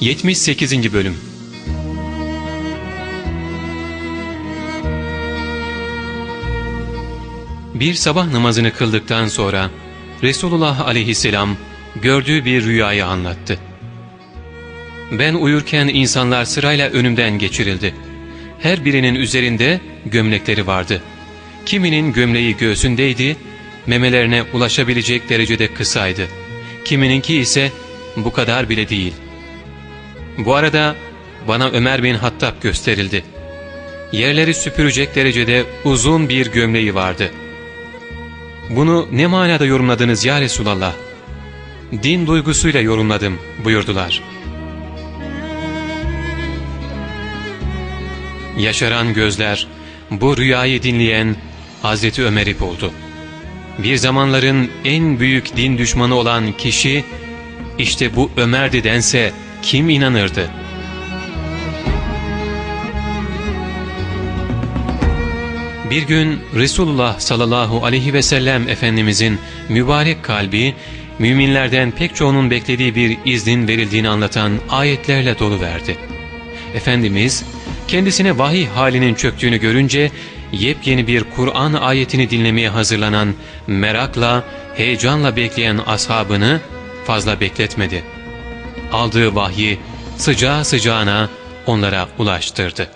78. Bölüm Bir sabah namazını kıldıktan sonra Resulullah aleyhisselam gördüğü bir rüyayı anlattı. Ben uyurken insanlar sırayla önümden geçirildi. Her birinin üzerinde gömlekleri vardı. Kiminin gömleği göğsündeydi, memelerine ulaşabilecek derecede kısaydı. Kimininki ise bu kadar bile değil. Bu arada bana Ömer bin Hattab gösterildi. Yerleri süpürecek derecede uzun bir gömleği vardı. Bunu ne manada yorumladınız ya Resulallah? Din duygusuyla yorumladım buyurdular. Yaşaran gözler bu rüyayı dinleyen Hazreti Ömer'i buldu. Bir zamanların en büyük din düşmanı olan kişi işte bu Ömer'di dense kim inanırdı? Bir gün Resulullah sallallahu aleyhi ve sellem Efendimizin mübarek kalbi, müminlerden pek çoğunun beklediği bir iznin verildiğini anlatan ayetlerle dolu verdi. Efendimiz, kendisine vahiy halinin çöktüğünü görünce, yepyeni bir Kur'an ayetini dinlemeye hazırlanan, merakla, heyecanla bekleyen ashabını fazla bekletmedi. Aldığı vahyi sıcağı sıcağına onlara ulaştırdı.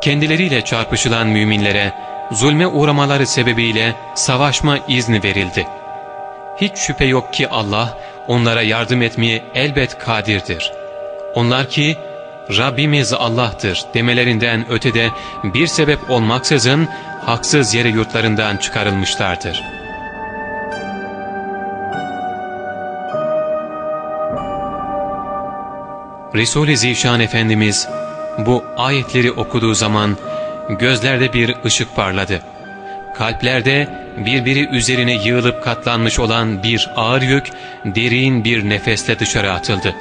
Kendileriyle çarpışılan müminlere zulme uğramaları sebebiyle savaşma izni verildi. Hiç şüphe yok ki Allah onlara yardım etmeye elbet kadirdir. Onlar ki Rabbimiz Allah'tır demelerinden ötede bir sebep olmaksızın haksız yere yurtlarından çıkarılmışlardır. Resul-i Zişan Efendimiz bu ayetleri okuduğu zaman gözlerde bir ışık parladı. Kalplerde birbiri üzerine yığılıp katlanmış olan bir ağır yük derin bir nefesle dışarı atıldı.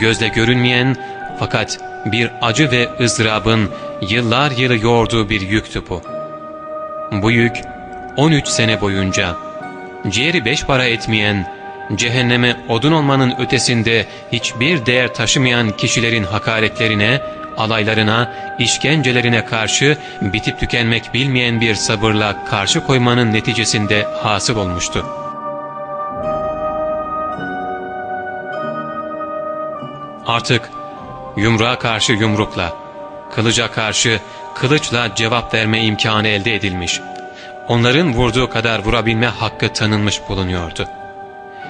Gözle görünmeyen fakat bir acı ve ızdırabın yıllar yılı yoğurduğu bir yüktü bu. Bu yük 13 sene boyunca ciğeri beş para etmeyen, cehenneme odun olmanın ötesinde hiçbir değer taşımayan kişilerin hakaretlerine, alaylarına, işkencelerine karşı bitip tükenmek bilmeyen bir sabırla karşı koymanın neticesinde hasıl olmuştu. Artık yumruğa karşı yumrukla, kılıca karşı kılıçla cevap verme imkanı elde edilmiş. Onların vurduğu kadar vurabilme hakkı tanınmış bulunuyordu.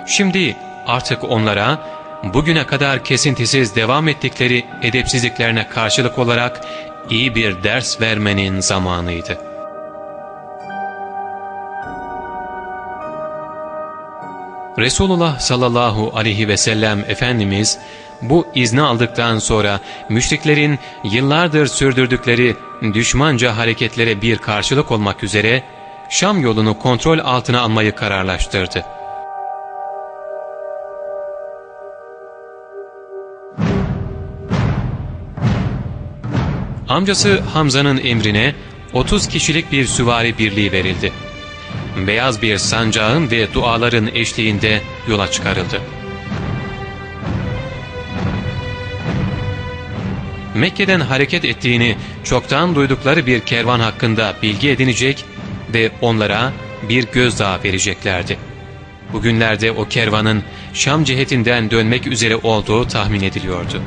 Şimdi artık onlara bugüne kadar kesintisiz devam ettikleri edepsizliklerine karşılık olarak iyi bir ders vermenin zamanıydı. Resulullah sallallahu aleyhi ve sellem Efendimiz bu izni aldıktan sonra müşriklerin yıllardır sürdürdükleri düşmanca hareketlere bir karşılık olmak üzere Şam yolunu kontrol altına almayı kararlaştırdı. Amcası Hamza'nın emrine 30 kişilik bir süvari birliği verildi. Beyaz bir sancağın ve duaların eşliğinde yola çıkarıldı. Mekke'den hareket ettiğini çoktan duydukları bir kervan hakkında bilgi edinecek ve onlara bir gözdağı vereceklerdi. Bugünlerde o kervanın Şam cihetinden dönmek üzere olduğu tahmin ediliyordu.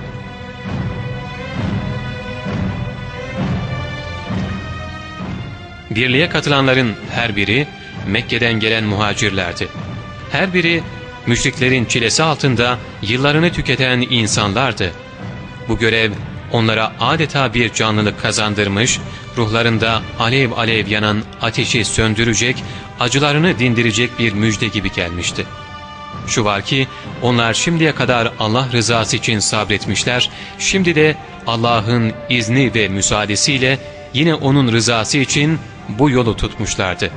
Birliğe katılanların her biri Mekke'den gelen muhacirlerdi. Her biri müşriklerin çilesi altında yıllarını tüketen insanlardı. Bu görev onlara adeta bir canlılık kazandırmış, ruhlarında alev alev yanan ateşi söndürecek, acılarını dindirecek bir müjde gibi gelmişti. Şu var ki onlar şimdiye kadar Allah rızası için sabretmişler, şimdi de Allah'ın izni ve müsaadesiyle yine O'nun rızası için bu yolu tutmuşlardı.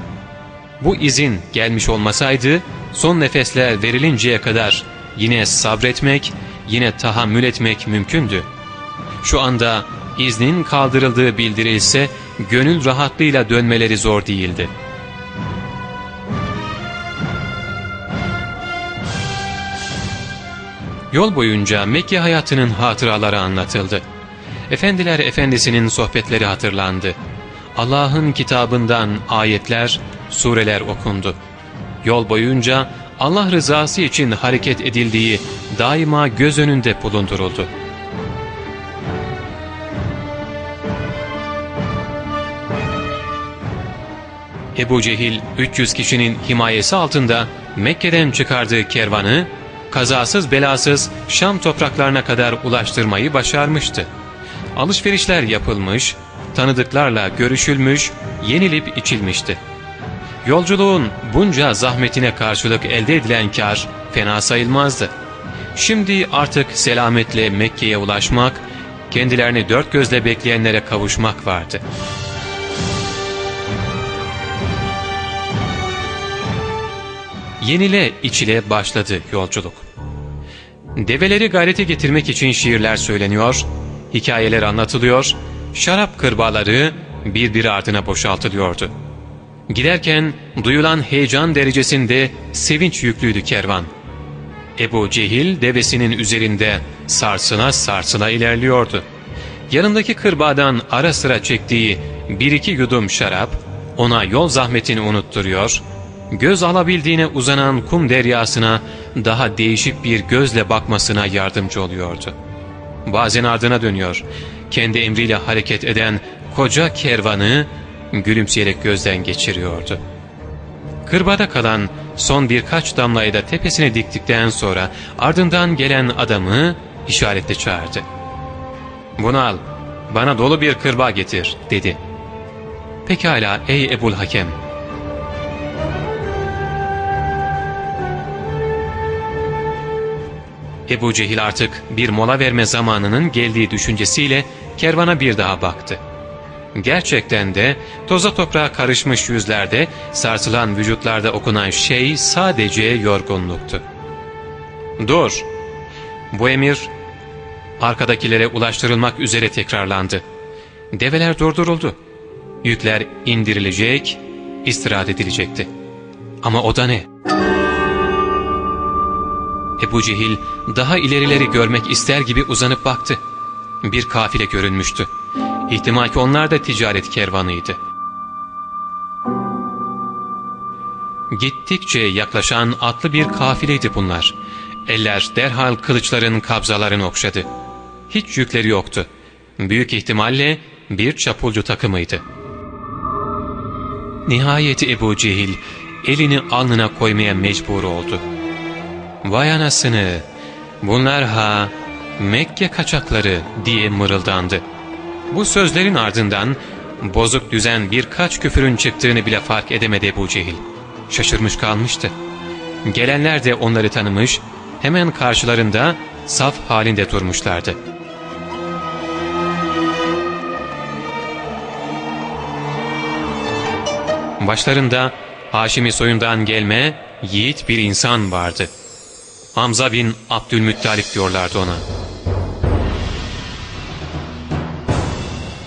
Bu izin gelmiş olmasaydı son nefesler verilinceye kadar yine sabretmek, yine tahammül etmek mümkündü. Şu anda iznin kaldırıldığı bildirilse gönül rahatlığıyla dönmeleri zor değildi. Yol boyunca Mekke hayatının hatıraları anlatıldı. Efendiler Efendisi'nin sohbetleri hatırlandı. Allah'ın kitabından ayetler, sureler okundu. Yol boyunca Allah rızası için hareket edildiği daima göz önünde bulunduruldu. Ebu Cehil 300 kişinin himayesi altında Mekke'den çıkardığı kervanı kazasız belasız Şam topraklarına kadar ulaştırmayı başarmıştı. Alışverişler yapılmış, tanıdıklarla görüşülmüş, yenilip içilmişti. Yolculuğun bunca zahmetine karşılık elde edilen kar fena sayılmazdı. Şimdi artık selametle Mekke'ye ulaşmak, kendilerini dört gözle bekleyenlere kavuşmak vardı. Yenile içile başladı yolculuk. Develeri gayrete getirmek için şiirler söyleniyor, hikayeler anlatılıyor, şarap kırbaları birbiri ardına boşaltılıyordu. Giderken duyulan heyecan derecesinde sevinç yüklüydü kervan. Ebu Cehil devesinin üzerinde sarsına sarsına ilerliyordu. Yanındaki kırbağdan ara sıra çektiği bir iki yudum şarap ona yol zahmetini unutturuyor, göz alabildiğine uzanan kum deryasına daha değişik bir gözle bakmasına yardımcı oluyordu. Bazen ardına dönüyor, kendi emriyle hareket eden koca kervanı gülümseyerek gözden geçiriyordu. Kırbada kalan son birkaç damlayı da tepesine diktikten sonra ardından gelen adamı işaretle çağırdı. ''Bunu al, bana dolu bir kırba getir.'' dedi. ''Pekala ey Ebul Hakem.'' Ebu Cehil artık bir mola verme zamanının geldiği düşüncesiyle kervana bir daha baktı. Gerçekten de toza toprağa karışmış yüzlerde, sarsılan vücutlarda okunan şey sadece yorgunluktu. ''Dur!'' Bu emir arkadakilere ulaştırılmak üzere tekrarlandı. Develer durduruldu. Yükler indirilecek, istirahat edilecekti. Ama o da ne? Ebu Cehil daha ilerileri görmek ister gibi uzanıp baktı. Bir kafile görünmüştü. İhtimal ki onlar da ticaret kervanıydı. Gittikçe yaklaşan atlı bir kafileydi bunlar. Eller derhal kılıçların kabzalarını okşadı. Hiç yükleri yoktu. Büyük ihtimalle bir çapulcu takımıydı. Nihayet Ebu Cehil elini alnına koymaya mecbur oldu. Vay anasını bunlar ha Mekke kaçakları diye mırıldandı. Bu sözlerin ardından bozuk düzen birkaç küfürün çıktığını bile fark edemedi Ebu Cehil. Şaşırmış kalmıştı. Gelenler de onları tanımış, hemen karşılarında saf halinde durmuşlardı. Başlarında Haşimi soyundan gelme yiğit bir insan vardı. Hamza bin Abdülmuttalip diyorlardı ona.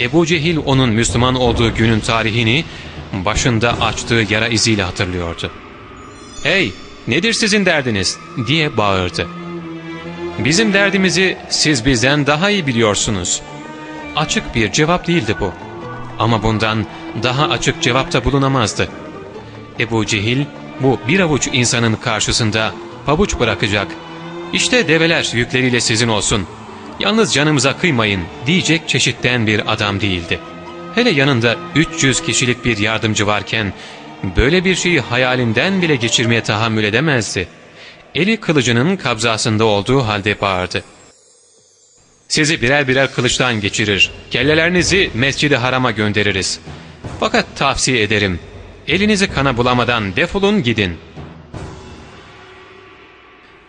Ebu Cehil onun Müslüman olduğu günün tarihini başında açtığı yara iziyle hatırlıyordu. ''Hey nedir sizin derdiniz?'' diye bağırdı. ''Bizim derdimizi siz bizden daha iyi biliyorsunuz.'' Açık bir cevap değildi bu. Ama bundan daha açık cevap da bulunamazdı. Ebu Cehil bu bir avuç insanın karşısında pabuç bırakacak. İşte develer yükleriyle sizin olsun. Yalnız canımıza kıymayın diyecek çeşitten bir adam değildi. Hele yanında 300 kişilik bir yardımcı varken böyle bir şeyi hayalinden bile geçirmeye tahammül edemezdi. Eli kılıcının kabzasında olduğu halde bağırdı. Sizi birer birer kılıçtan geçirir. Kellelerinizi mescidi harama göndeririz. Fakat tavsiye ederim. Elinizi kana bulamadan defolun gidin.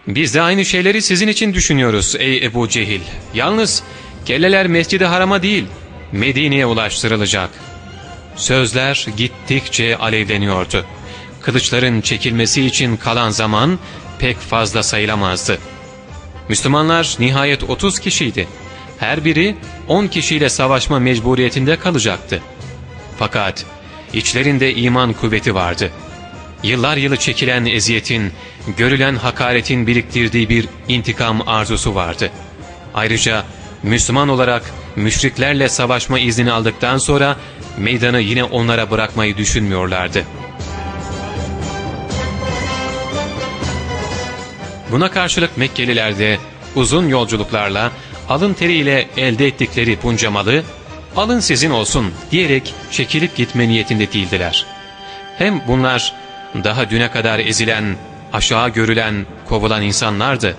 Biz de aynı şeyleri sizin için düşünüyoruz ey Ebu Cehil. Yalnız kelleler mescidi harama değil Medine'ye ulaştırılacak. Sözler gittikçe alevleniyordu. Kılıçların çekilmesi için kalan zaman pek fazla sayılamazdı. Müslümanlar nihayet 30 kişiydi. Her biri 10 kişiyle savaşma mecburiyetinde kalacaktı. Fakat içlerinde iman kuvveti vardı. Yıllar yılı çekilen eziyetin, görülen hakaretin biriktirdiği bir intikam arzusu vardı. Ayrıca Müslüman olarak müşriklerle savaşma izni aldıktan sonra meydanı yine onlara bırakmayı düşünmüyorlardı. Buna karşılık Mekkeliler de uzun yolculuklarla alın teriyle elde ettikleri puncamalı, alın sizin olsun diyerek çekilip gitme niyetinde değildiler. Hem bunlar daha düne kadar ezilen, aşağı görülen, kovulan insanlardı.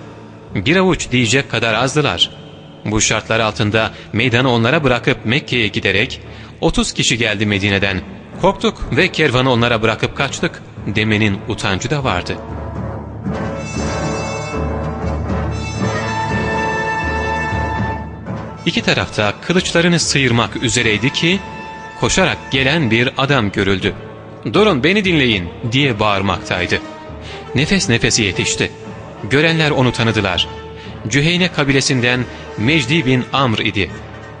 Bir avuç diyecek kadar azdılar. Bu şartlar altında meydanı onlara bırakıp Mekke'ye giderek 30 kişi geldi Medine'den. Korktuk ve kervanı onlara bırakıp kaçtık demenin utancı da vardı. İki tarafta kılıçlarını sıyırmak üzereydi ki koşarak gelen bir adam görüldü. ''Durun beni dinleyin'' diye bağırmaktaydı. Nefes nefesi yetişti. Görenler onu tanıdılar. Cüheyne kabilesinden Mecdi bin Amr idi.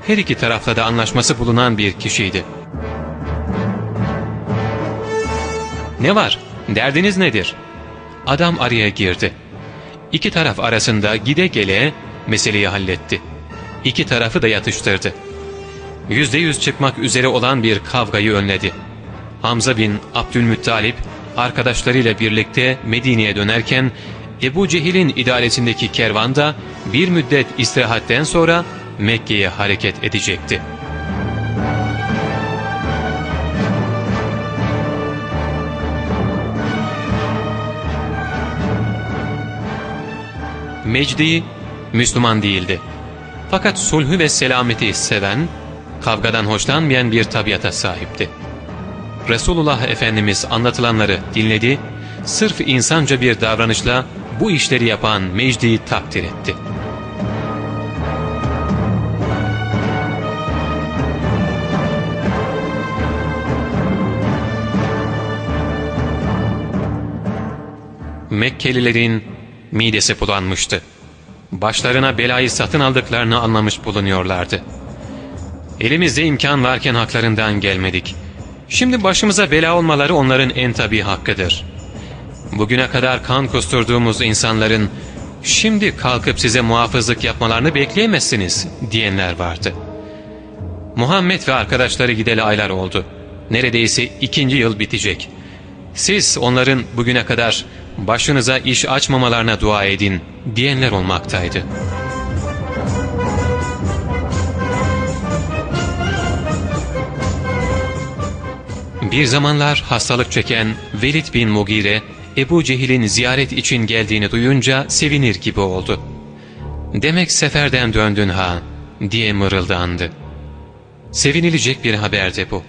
Her iki tarafta da anlaşması bulunan bir kişiydi. ''Ne var? Derdiniz nedir?'' Adam araya girdi. İki taraf arasında gide gele meseleyi halletti. İki tarafı da yatıştırdı. Yüzde yüz çıkmak üzere olan bir kavgayı önledi. Hamza bin Abdülmuttalip arkadaşlarıyla birlikte Medine'ye dönerken Ebu Cehil'in idaresindeki kervan da bir müddet istirahatten sonra Mekke'ye hareket edecekti. Mecdi Müslüman değildi. Fakat sulhü ve selameti seven, kavgadan hoşlanmayan bir tabiata sahipti. Resulullah Efendimiz anlatılanları dinledi, sırf insanca bir davranışla bu işleri yapan Mecdi'yi takdir etti. Mekkelilerin midesi bulanmıştı. Başlarına belayı satın aldıklarını anlamış bulunuyorlardı. Elimizde imkan varken haklarından gelmedik. Şimdi başımıza bela olmaları onların en tabi hakkıdır. Bugüne kadar kan kusturduğumuz insanların şimdi kalkıp size muhafızlık yapmalarını bekleyemezsiniz diyenler vardı. Muhammed ve arkadaşları gideli aylar oldu. Neredeyse ikinci yıl bitecek. Siz onların bugüne kadar başınıza iş açmamalarına dua edin diyenler olmaktaydı. Bir zamanlar hastalık çeken Velid bin Mugire, Ebu Cehil'in ziyaret için geldiğini duyunca sevinir gibi oldu. ''Demek seferden döndün ha'' diye mırıldandı. Sevinilecek bir haberdi bu.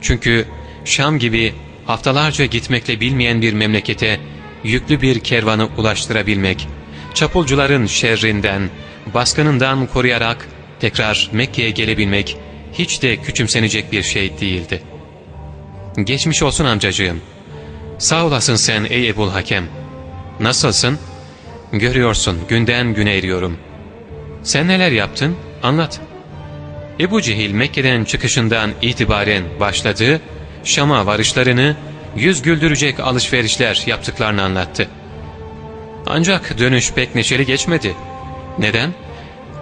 Çünkü Şam gibi haftalarca gitmekle bilmeyen bir memlekete yüklü bir kervanı ulaştırabilmek, çapulcuların şerrinden, baskınından koruyarak tekrar Mekke'ye gelebilmek hiç de küçümsenecek bir şey değildi. Geçmiş olsun amcacığım. Sağ olasın sen ey Ebul Hakem. Nasılsın? Görüyorsun günden güne eriyorum. Sen neler yaptın? Anlat. Ebu Cehil Mekke'den çıkışından itibaren başladığı Şam'a varışlarını yüz güldürecek alışverişler yaptıklarını anlattı. Ancak dönüş pek neşeli geçmedi. Neden?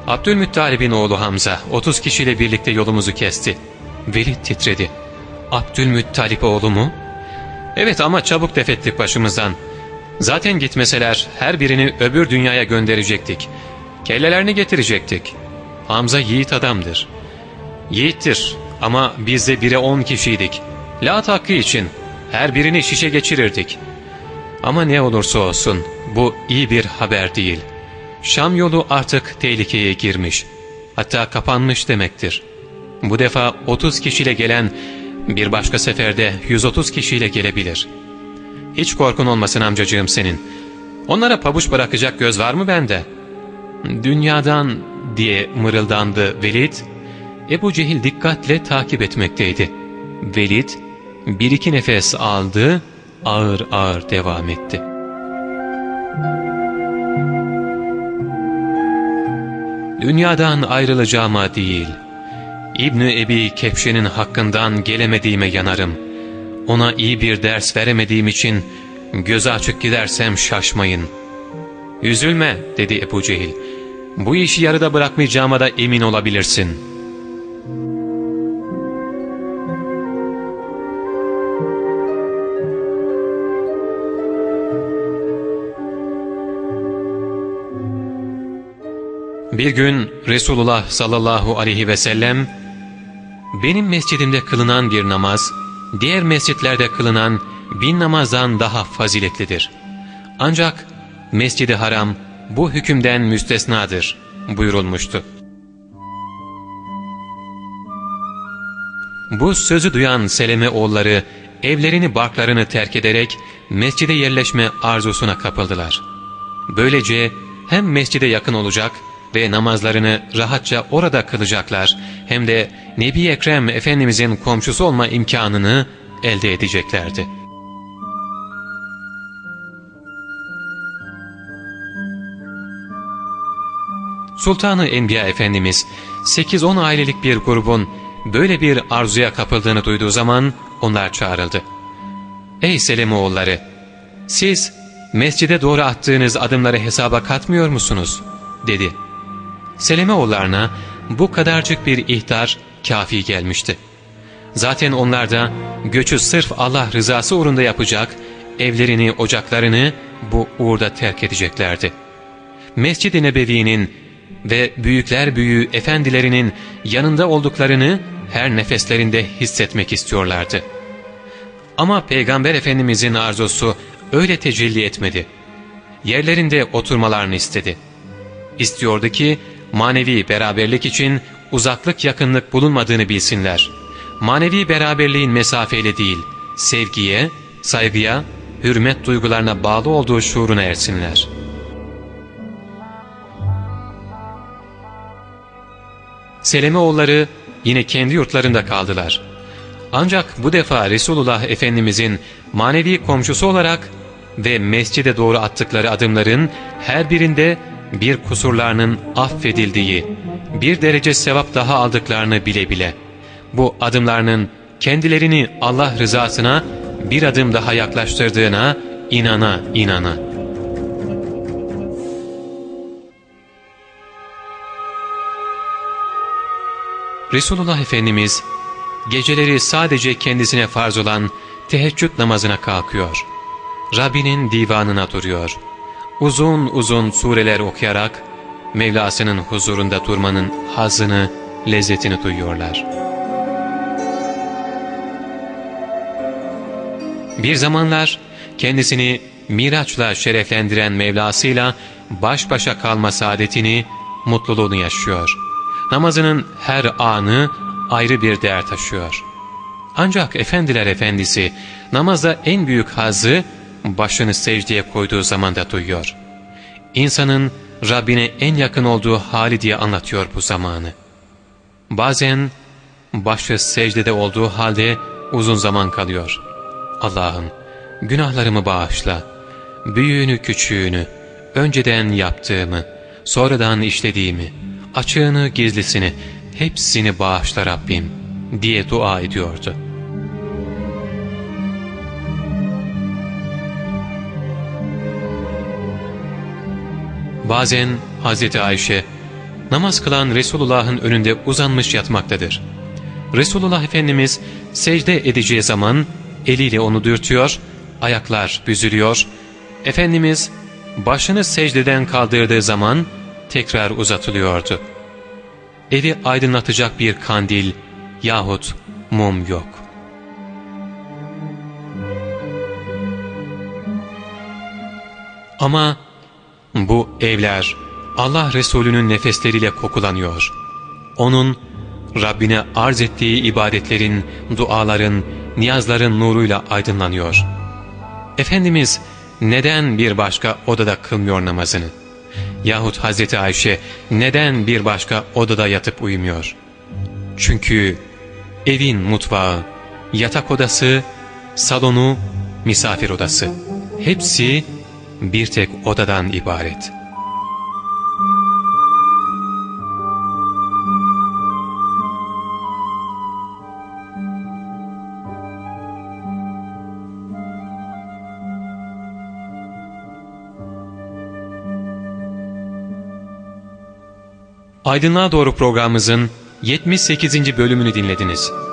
Abdülmuttalib'in oğlu Hamza 30 kişiyle birlikte yolumuzu kesti. Velid titredi. Abdülmuttalip oğlu mu? Evet ama çabuk defettik başımızdan. Zaten gitmeseler her birini öbür dünyaya gönderecektik. Kellelerini getirecektik. Hamza yiğit adamdır. Yiğittir ama biz de bire on kişiydik. Lat hakkı için her birini şişe geçirirdik. Ama ne olursa olsun bu iyi bir haber değil. Şam yolu artık tehlikeye girmiş. Hatta kapanmış demektir. Bu defa 30 kişiyle gelen bir başka seferde 130 kişiyle gelebilir. Hiç korkun olmasın amcacığım senin. Onlara pabuç bırakacak göz var mı bende? Dünyadan diye mırıldandı Velid. Ebu Cehil dikkatle takip etmekteydi. Velid bir iki nefes aldı, ağır ağır devam etti. Dünyadan ayrılacağıma değil, İbni Ebi Kepşe'nin hakkından gelemediğime yanarım. ona iyi bir ders veremediğim için göze açık gidersem şaşmayın. Üzülme dedi Ebu Cehil. Bu işi yarıda bırakmayacağıma da emin olabilirsin.'' Bir gün Resulullah sallallahu aleyhi ve sellem, benim mescidimde kılınan bir namaz, diğer mescitlerde kılınan bin namazdan daha faziletlidir. Ancak mescidi haram bu hükümden müstesnadır buyurulmuştu. Bu sözü duyan Seleme oğulları evlerini barklarını terk ederek mescide yerleşme arzusuna kapıldılar. Böylece hem mescide yakın olacak ve namazlarını rahatça orada kılacaklar hem de Nebi Ekrem Efendimizin komşusu olma imkanını elde edeceklerdi. Sultanı Enbiya Efendimiz 8-10 ailelik bir grubun böyle bir arzuya kapıldığını duyduğu zaman onlar çağrıldı. ''Ey Selemoğulları! Siz mescide doğru attığınız adımları hesaba katmıyor musunuz?'' dedi. Selemeoğullarına bu kadarcık bir ihtar kafi gelmişti. Zaten onlar da göçü sırf Allah rızası uğrunda yapacak, evlerini, ocaklarını bu uğurda terk edeceklerdi. Mescid-i Nebevi'nin ve büyükler büyüğü efendilerinin yanında olduklarını her nefeslerinde hissetmek istiyorlardı. Ama Peygamber Efendimizin arzusu öyle tecelli etmedi. Yerlerinde oturmalarını istedi. İstiyordu ki manevi beraberlik için uzaklık yakınlık bulunmadığını bilsinler. Manevi beraberliğin mesafeyle değil, sevgiye, saygıya, hürmet duygularına bağlı olduğu şuuruna ersinler. Selemeoğulları yine kendi yurtlarında kaldılar. Ancak bu defa Resulullah Efendimizin manevi komşusu olarak ve mescide doğru attıkları adımların her birinde bir kusurlarının affedildiği, bir derece sevap daha aldıklarını bile bile, bu adımlarının kendilerini Allah rızasına bir adım daha yaklaştırdığına inana inana. Resulullah Efendimiz geceleri sadece kendisine farz olan teheccüd namazına kalkıyor. Rabbinin divanına duruyor uzun uzun sureler okuyarak Mevlasının huzurunda durmanın hazını, lezzetini duyuyorlar. Bir zamanlar kendisini Miraç'la şereflendiren Mevlasıyla baş başa kalma saadetini, mutluluğunu yaşıyor. Namazının her anı ayrı bir değer taşıyor. Ancak Efendiler Efendisi namazda en büyük hazı başını secdeye koyduğu zaman da duyuyor. İnsanın Rabbine en yakın olduğu hali diye anlatıyor bu zamanı. Bazen başı secdede olduğu halde uzun zaman kalıyor. Allah'ım günahlarımı bağışla, büyüğünü küçüğünü, önceden yaptığımı, sonradan işlediğimi, açığını gizlisini, hepsini bağışla Rabbim diye dua ediyordu. Bazen Hazreti Ayşe namaz kılan Resulullah'ın önünde uzanmış yatmaktadır. Resulullah Efendimiz secde edeceği zaman eliyle onu dürtüyor, ayaklar büzülüyor. Efendimiz başını secdeden kaldırdığı zaman tekrar uzatılıyordu. Evi aydınlatacak bir kandil yahut mum yok. Ama bu evler Allah Resulü'nün nefesleriyle kokulanıyor. Onun Rabbine arz ettiği ibadetlerin, duaların, niyazların nuruyla aydınlanıyor. Efendimiz neden bir başka odada kılmıyor namazını? Yahut Hazreti Ayşe neden bir başka odada yatıp uyumuyor? Çünkü evin mutfağı, yatak odası, salonu, misafir odası hepsi bir tek odadan ibaret. Aydınlığa Doğru programımızın 78. bölümünü dinlediniz.